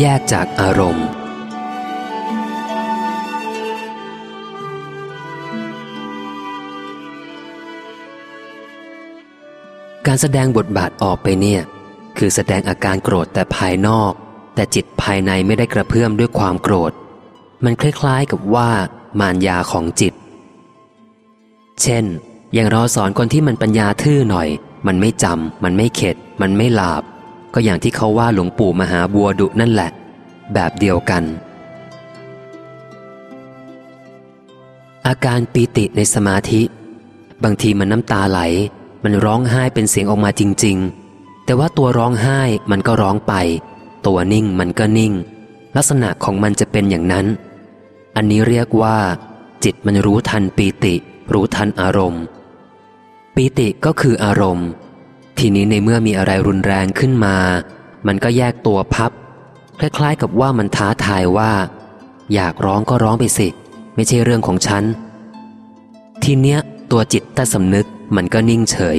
แยกจากอารมณ์ การแสดงบทบาทออกไปเนี่ย คือแสดงอาการโกรธแต่ภายนอก แต่จิตภายในไม่ได้กระเพื่อมด้วยความโกรธ มันคล้ายๆกับว่ามารยาของจิต เช่น อย่างเราสอนคนที่มันปัญญาทื่อหน่อย มันไม่จำมันไม่เข็ด มันไม่หลาบ ก็อย่างที่เขาว่าหลวงปู่มหาบัวดุนั่นแหละ แบบเดียวกัน อาการปีติในสมาธิ บางทีมันน้ำตาไหล มันร้องไห้เป็นเสียงออกมาจริง ๆ แต่ว่าตัวร้องไห้มันก็ร้องไป ตัวนิ่งมันก็นิ่ง ลักษณะของมันจะเป็นอย่างนั้น อันนี้เรียกว่า จิตมันรู้ทันปีติ รู้ทันอารมณ์ ปีติก็คืออารมณ์ ทีนี้ในเมื่อมีอะไรรุนแรงขึ้นมา มันก็แยกตัวพับ คล้ายๆกับว่ามันท้าทายว่า อยากร้องก็ร้องไปสิ ไม่ใช่เรื่องของฉัน ทีเนี้ยตัวจิตใต้สำนึกมันก็นิ่งเฉย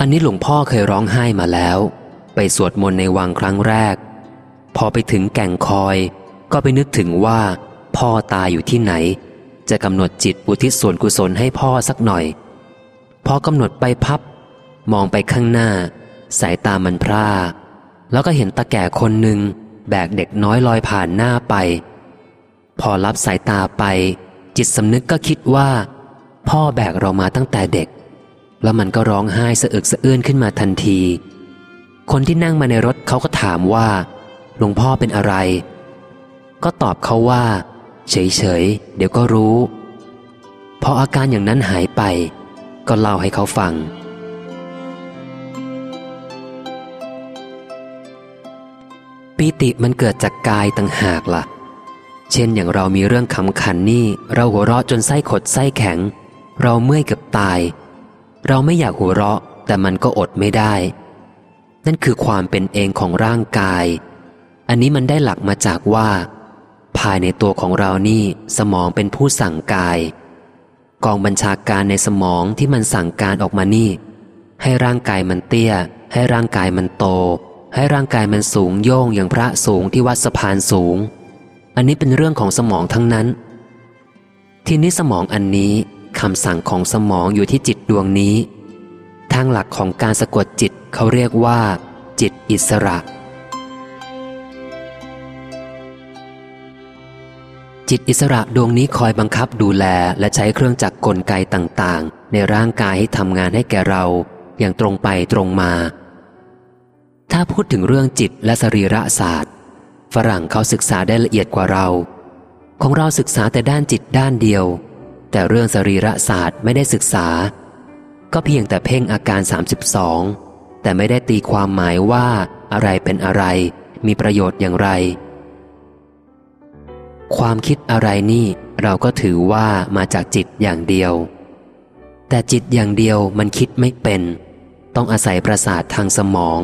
อันนี้หลวงพ่อเคยร้องไห้มาแล้ว ไปสวดมนต์ในวังครั้งแรก พอไปถึงแก่งคอย ก็ไปนึกถึงว่า พ่อตายอยู่ที่ไหน จะกำหนดจิตอุทิศส่วนกุศลให้พ่อสักหน่อย พอกำหนดไปพับ มองไปข้างหน้า สายตามันพร่า แล้วก็เห็นตาแก่คนหนึ่งแบกเด็กน้อยลอยผ่านหน้าไป พอรับสายตาไป จิตสำนึกก็คิดว่า พ่อแบกเรามาตั้งแต่เด็ก แล้วมันก็ร้องไห้สะอึกสะอื้นขึ้นมาทันที คนที่นั่งมาในรถเขาก็ถามว่าหลวงพ่อเป็นอะไร ก็ตอบเขาว่า เฉยๆเดี๋ยวก็รู้ พออาการอย่างนั้นหายไป ก็เล่าให้เขาฟัง ปีติมันเกิดจากกายต่างหากละ่ะ เช่นอย่างเรามีเรื่องขำขันนี่ เราหัวเราะจนไส้ขดไส้แข็ง เราเมื่อยกับตาย เราไม่อยากหัวเราะ แต่มันก็อดไม่ได้ นั่นคือความเป็นเองของร่างกาย อันนี้มันได้หลักมาจากว่า ภายในตัวของเรานี่สมองเป็นผู้สั่งกาย กองบัญชาการในสมองที่มันสั่งการออกมานี่ ให้ร่างกายมันเตี้ย ให้ร่างกายมันโต ให้ร่างกายมันสูงโย่งอย่างพระสูงที่วัดสะพานสูง อันนี้เป็นเรื่องของสมองทั้งนั้น ทีนี้สมองอันนี้คำสั่งของสมองอยู่ที่จิตดวงนี้ ทางหลักของการสะกดจิตเขาเรียกว่า จิตอิสระ จิตอิสระดวงนี้คอยบังคับดูแลและใช้เครื่องจักรกลไกต่างๆ ในร่างกายให้ทำงานให้แก่เรา อย่างตรงไปตรงมา ถ้าพูดถึงเรื่องจิตและสรีระศาสตร์ ฝรั่งเขาศึกษาได้ละเอียดกว่าเรา ของเราศึกษาแต่ด้านจิตด้านเดียว แต่เรื่องสรีระศาสตร์ไม่ได้ศึกษา ก็เพียงแต่เพ่งอาการ 32 แต่ไม่ได้ตีความหมายว่าอะไรเป็นอะไร มีประโยชน์อย่างไร ความคิดอะไรนี่เราก็ถือว่ามาจากจิตอย่างเดียว แต่จิตอย่างเดียวมันคิดไม่เป็น ต้องอาศัยประสาททางสมอง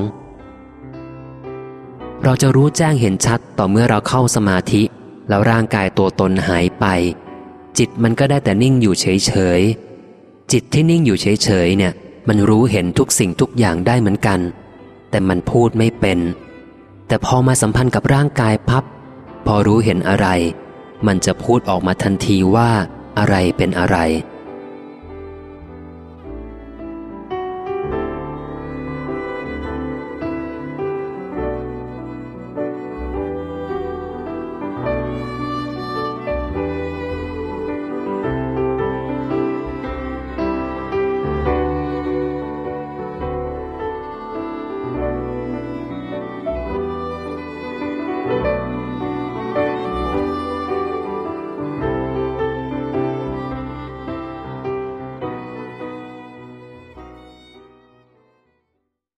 เราจะรู้แจ้งเห็นชัดต่อเมื่อเราเข้าสมาธิ แล้วร่างกายตัวตนหายไป จิตมันก็ได้แต่นิ่งอยู่เฉยๆจิตที่นิ่งอยู่เฉยๆเนี่ย มันรู้เห็นทุกสิ่งทุกอย่างได้เหมือนกัน แต่มันพูดไม่เป็น แต่พอมาสัมพันธ์กับร่างกายพับ พอรู้เห็นอะไร มันจะพูดออกมาทันทีว่าอะไรเป็นอะไร